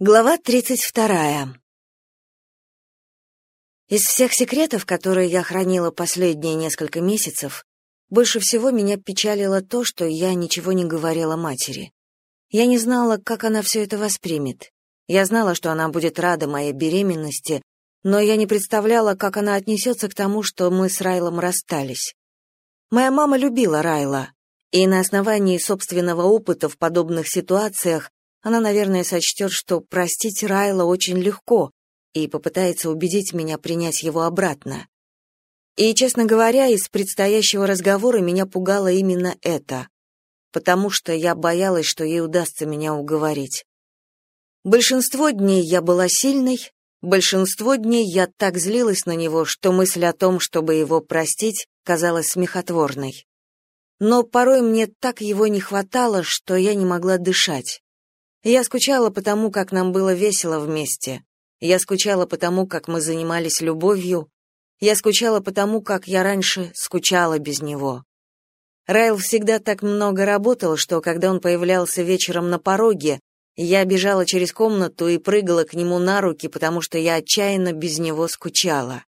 Глава 32. Из всех секретов, которые я хранила последние несколько месяцев, больше всего меня печалило то, что я ничего не говорила матери. Я не знала, как она все это воспримет. Я знала, что она будет рада моей беременности, но я не представляла, как она отнесется к тому, что мы с Райлом расстались. Моя мама любила Райла, и на основании собственного опыта в подобных ситуациях она, наверное, сочтет, что простить Райла очень легко и попытается убедить меня принять его обратно. И, честно говоря, из предстоящего разговора меня пугало именно это, потому что я боялась, что ей удастся меня уговорить. Большинство дней я была сильной, большинство дней я так злилась на него, что мысль о том, чтобы его простить, казалась смехотворной. Но порой мне так его не хватало, что я не могла дышать. Я скучала по тому, как нам было весело вместе. Я скучала по тому, как мы занимались любовью. Я скучала по тому, как я раньше скучала без него. Райл всегда так много работал, что когда он появлялся вечером на пороге, я бежала через комнату и прыгала к нему на руки, потому что я отчаянно без него скучала.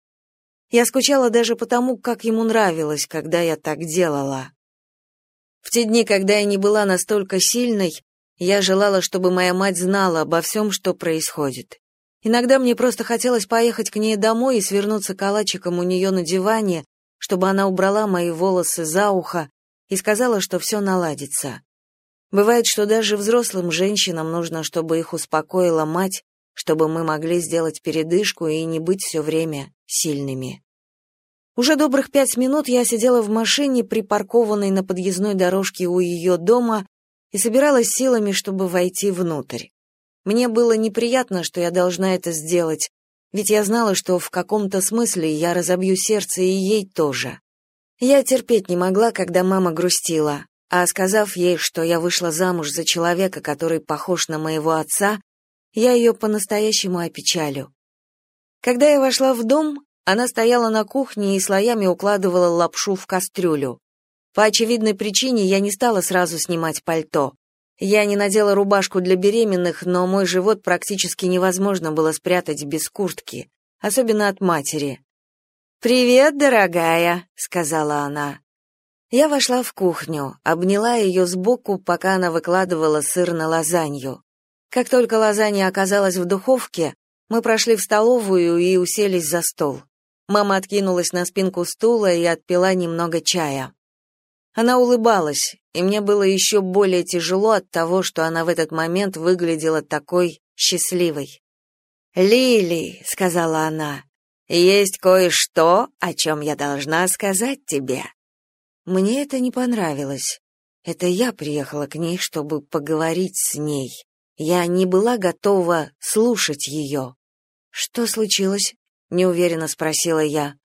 Я скучала даже потому, как ему нравилось, когда я так делала. В те дни, когда я не была настолько сильной, я желала, чтобы моя мать знала обо всем, что происходит. Иногда мне просто хотелось поехать к ней домой и свернуться калачиком у нее на диване, чтобы она убрала мои волосы за ухо и сказала, что все наладится. Бывает, что даже взрослым женщинам нужно, чтобы их успокоила мать, чтобы мы могли сделать передышку и не быть все время сильными. Уже добрых пять минут я сидела в машине, припаркованной на подъездной дорожке у ее дома, и собиралась силами, чтобы войти внутрь. Мне было неприятно, что я должна это сделать, ведь я знала, что в каком-то смысле я разобью сердце и ей тоже. Я терпеть не могла, когда мама грустила, а сказав ей, что я вышла замуж за человека, который похож на моего отца, я ее по-настоящему опечалю. Когда я вошла в дом, она стояла на кухне и слоями укладывала лапшу в кастрюлю. По очевидной причине я не стала сразу снимать пальто. Я не надела рубашку для беременных, но мой живот практически невозможно было спрятать без куртки, особенно от матери. «Привет, дорогая», — сказала она. Я вошла в кухню, обняла ее сбоку, пока она выкладывала сыр на лазанью. Как только лазанья оказалась в духовке, мы прошли в столовую и уселись за стол. Мама откинулась на спинку стула и отпила немного чая. Она улыбалась, и мне было еще более тяжело от того, что она в этот момент выглядела такой счастливой. «Лили», — сказала она, — «есть кое-что, о чем я должна сказать тебе». Мне это не понравилось. Это я приехала к ней, чтобы поговорить с ней. Я не была готова слушать ее. «Что случилось?» — неуверенно спросила я.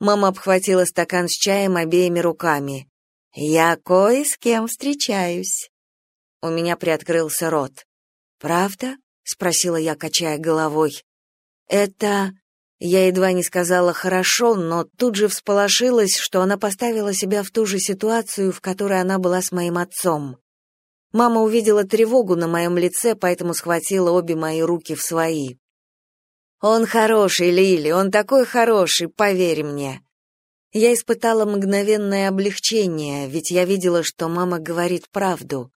Мама обхватила стакан с чаем обеими руками. «Я кое с кем встречаюсь». У меня приоткрылся рот. «Правда?» — спросила я, качая головой. «Это...» Я едва не сказала «хорошо», но тут же всполошилась, что она поставила себя в ту же ситуацию, в которой она была с моим отцом. Мама увидела тревогу на моем лице, поэтому схватила обе мои руки в свои. «Он хороший, Лили, он такой хороший, поверь мне. Я испытала мгновенное облегчение, ведь я видела, что мама говорит правду.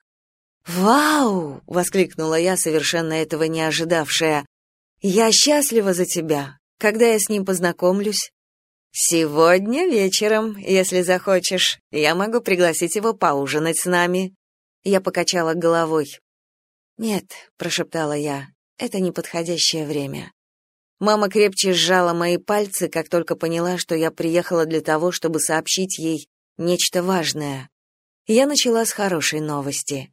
«Вау!» — воскликнула я, совершенно этого не ожидавшая. «Я счастлива за тебя. Когда я с ним познакомлюсь?» «Сегодня вечером, если захочешь. Я могу пригласить его поужинать с нами». Я покачала головой. «Нет», — прошептала я, — «это неподходящее время». Мама крепче сжала мои пальцы, как только поняла, что я приехала для того, чтобы сообщить ей нечто важное. Я начала с хорошей новости.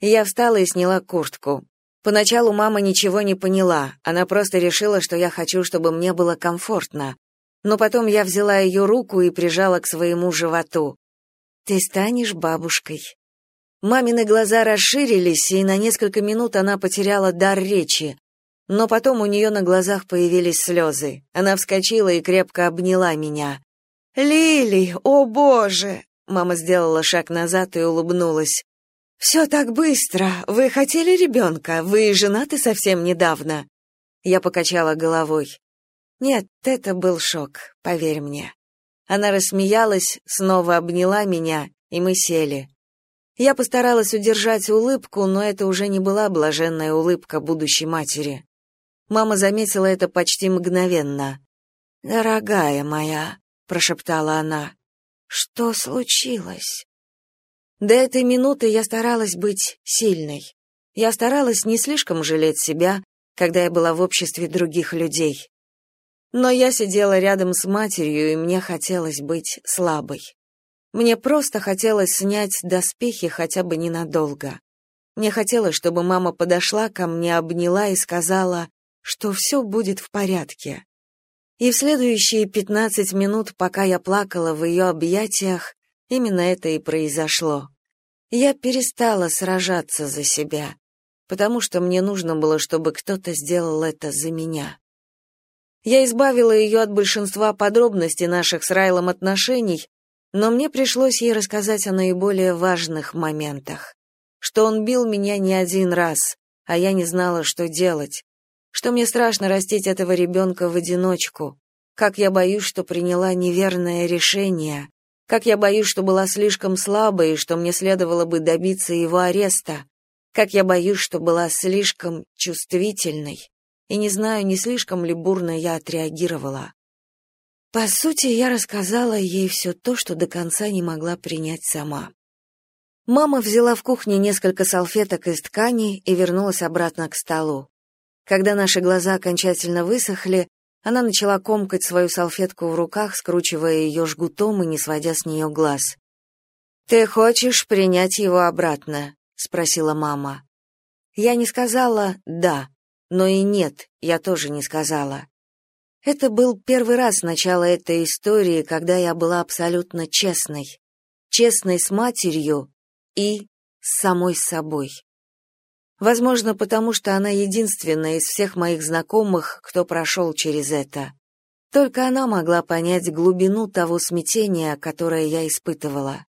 Я встала и сняла куртку. Поначалу мама ничего не поняла, она просто решила, что я хочу, чтобы мне было комфортно. Но потом я взяла ее руку и прижала к своему животу. «Ты станешь бабушкой». Мамины глаза расширились, и на несколько минут она потеряла дар речи. Но потом у нее на глазах появились слезы. Она вскочила и крепко обняла меня. «Лили, о боже!» Мама сделала шаг назад и улыбнулась. «Все так быстро. Вы хотели ребенка? Вы женаты совсем недавно?» Я покачала головой. Нет, это был шок, поверь мне. Она рассмеялась, снова обняла меня, и мы сели. Я постаралась удержать улыбку, но это уже не была блаженная улыбка будущей матери. Мама заметила это почти мгновенно. «Дорогая моя», — прошептала она, — «что случилось?» До этой минуты я старалась быть сильной. Я старалась не слишком жалеть себя, когда я была в обществе других людей. Но я сидела рядом с матерью, и мне хотелось быть слабой. Мне просто хотелось снять доспехи хотя бы ненадолго. Мне хотелось, чтобы мама подошла ко мне, обняла и сказала, что все будет в порядке. И в следующие пятнадцать минут, пока я плакала в ее объятиях, именно это и произошло. Я перестала сражаться за себя, потому что мне нужно было, чтобы кто-то сделал это за меня. Я избавила ее от большинства подробностей наших с Райлом отношений, но мне пришлось ей рассказать о наиболее важных моментах. Что он бил меня не один раз, а я не знала, что делать. Что мне страшно растить этого ребенка в одиночку. Как я боюсь, что приняла неверное решение. Как я боюсь, что была слишком слабой и что мне следовало бы добиться его ареста. Как я боюсь, что была слишком чувствительной. И не знаю, не слишком ли бурно я отреагировала. По сути, я рассказала ей все то, что до конца не могла принять сама. Мама взяла в кухне несколько салфеток из ткани и вернулась обратно к столу. Когда наши глаза окончательно высохли, она начала комкать свою салфетку в руках, скручивая ее жгутом и не сводя с нее глаз. «Ты хочешь принять его обратно?» — спросила мама. Я не сказала «да», но и «нет» я тоже не сказала. Это был первый раз начала этой истории, когда я была абсолютно честной. Честной с матерью и с самой собой. Возможно, потому что она единственная из всех моих знакомых, кто прошел через это. Только она могла понять глубину того смятения, которое я испытывала.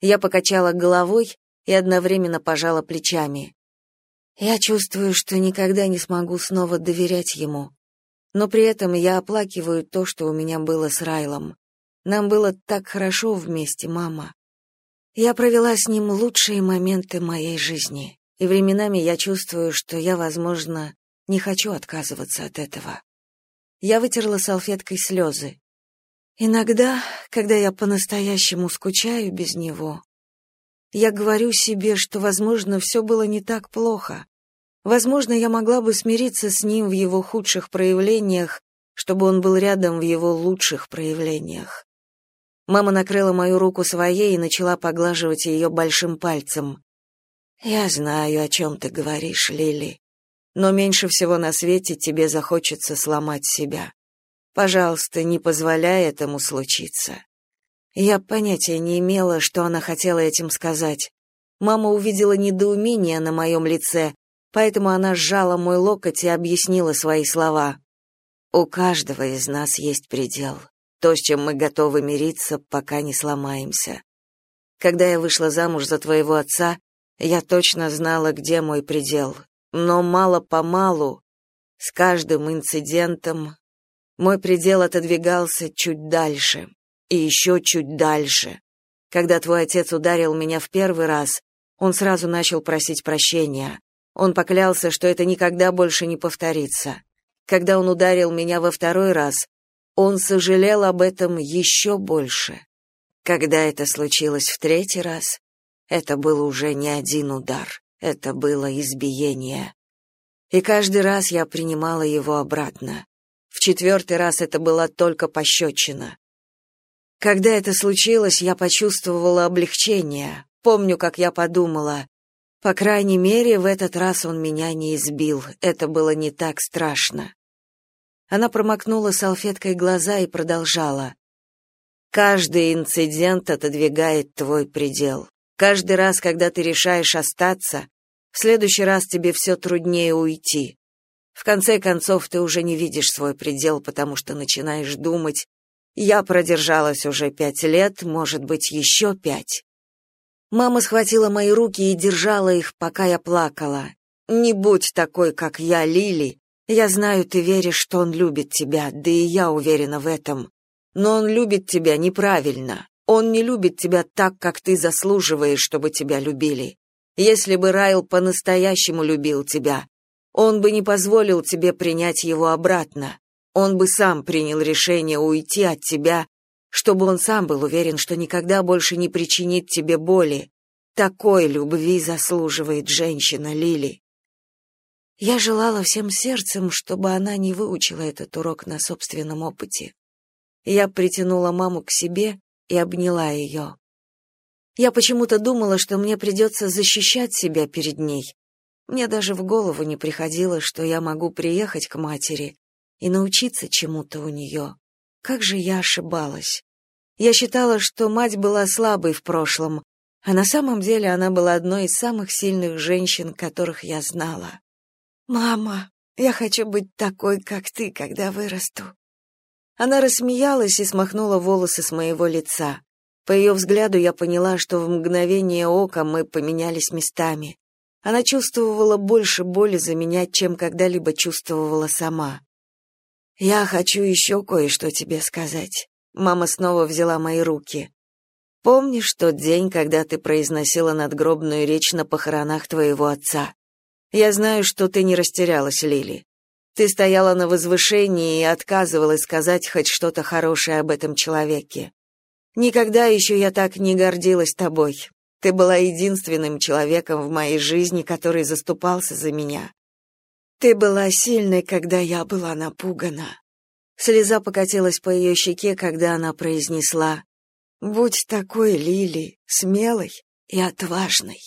Я покачала головой и одновременно пожала плечами. Я чувствую, что никогда не смогу снова доверять ему но при этом я оплакиваю то, что у меня было с Райлом. Нам было так хорошо вместе, мама. Я провела с ним лучшие моменты моей жизни, и временами я чувствую, что я, возможно, не хочу отказываться от этого. Я вытерла салфеткой слезы. Иногда, когда я по-настоящему скучаю без него, я говорю себе, что, возможно, все было не так плохо, Возможно, я могла бы смириться с ним в его худших проявлениях, чтобы он был рядом в его лучших проявлениях. Мама накрыла мою руку своей и начала поглаживать ее большим пальцем. «Я знаю, о чем ты говоришь, Лили, но меньше всего на свете тебе захочется сломать себя. Пожалуйста, не позволяй этому случиться». Я понятия не имела, что она хотела этим сказать. Мама увидела недоумение на моем лице, поэтому она сжала мой локоть и объяснила свои слова. «У каждого из нас есть предел, то, с чем мы готовы мириться, пока не сломаемся. Когда я вышла замуж за твоего отца, я точно знала, где мой предел, но мало-помалу, с каждым инцидентом, мой предел отодвигался чуть дальше и еще чуть дальше. Когда твой отец ударил меня в первый раз, он сразу начал просить прощения. Он поклялся, что это никогда больше не повторится. Когда он ударил меня во второй раз, он сожалел об этом еще больше. Когда это случилось в третий раз, это был уже не один удар, это было избиение. И каждый раз я принимала его обратно. В четвертый раз это была только пощечина. Когда это случилось, я почувствовала облегчение. Помню, как я подумала, по крайней мере, в этот раз он меня не избил. Это было не так страшно. Она промокнула салфеткой глаза и продолжала. Каждый инцидент отодвигает твой предел. Каждый раз, когда ты решаешь остаться, в следующий раз тебе все труднее уйти. В конце концов, ты уже не видишь свой предел, потому что начинаешь думать, я продержалась уже пять лет, может быть, еще пять. Мама схватила мои руки и держала их, пока я плакала. «Не будь такой, как я, Лили. Я знаю, ты веришь, что он любит тебя, да и я уверена в этом. Но он любит тебя неправильно. Он не любит тебя так, как ты заслуживаешь, чтобы тебя любили. Если бы Райл по-настоящему любил тебя, он бы не позволил тебе принять его обратно. Он бы сам принял решение уйти от тебя, чтобы он сам был уверен, что никогда больше не причинит тебе боли. Такой любви заслуживает женщина Лили. Я желала всем сердцем, чтобы она не выучила этот урок на собственном опыте. Я притянула маму к себе и обняла ее. Я почему-то думала, что мне придется защищать себя перед ней. Мне даже в голову не приходило, что я могу приехать к матери и научиться чему-то у нее. Как же я ошибалась. Я считала, что мать была слабой в прошлом, а на самом деле она была одной из самых сильных женщин, которых я знала. «Мама, я хочу быть такой, как ты, когда вырасту». Она рассмеялась и смахнула волосы с моего лица. По ее взгляду я поняла, что в мгновение ока мы поменялись местами. Она чувствовала больше боли за меня, чем когда-либо чувствовала сама. «Я хочу еще кое-что тебе сказать». Мама снова взяла мои руки. «Помнишь тот день, когда ты произносила надгробную речь на похоронах твоего отца? Я знаю, что ты не растерялась, Лили. Ты стояла на возвышении и отказывалась сказать хоть что-то хорошее об этом человеке. Никогда еще я так не гордилась тобой. Ты была единственным человеком в моей жизни, который заступался за меня. Ты была сильной, когда я была напугана. Слеза покатилась по ее щеке, когда она произнесла: "Будь такой, Лили, смелой и отважной".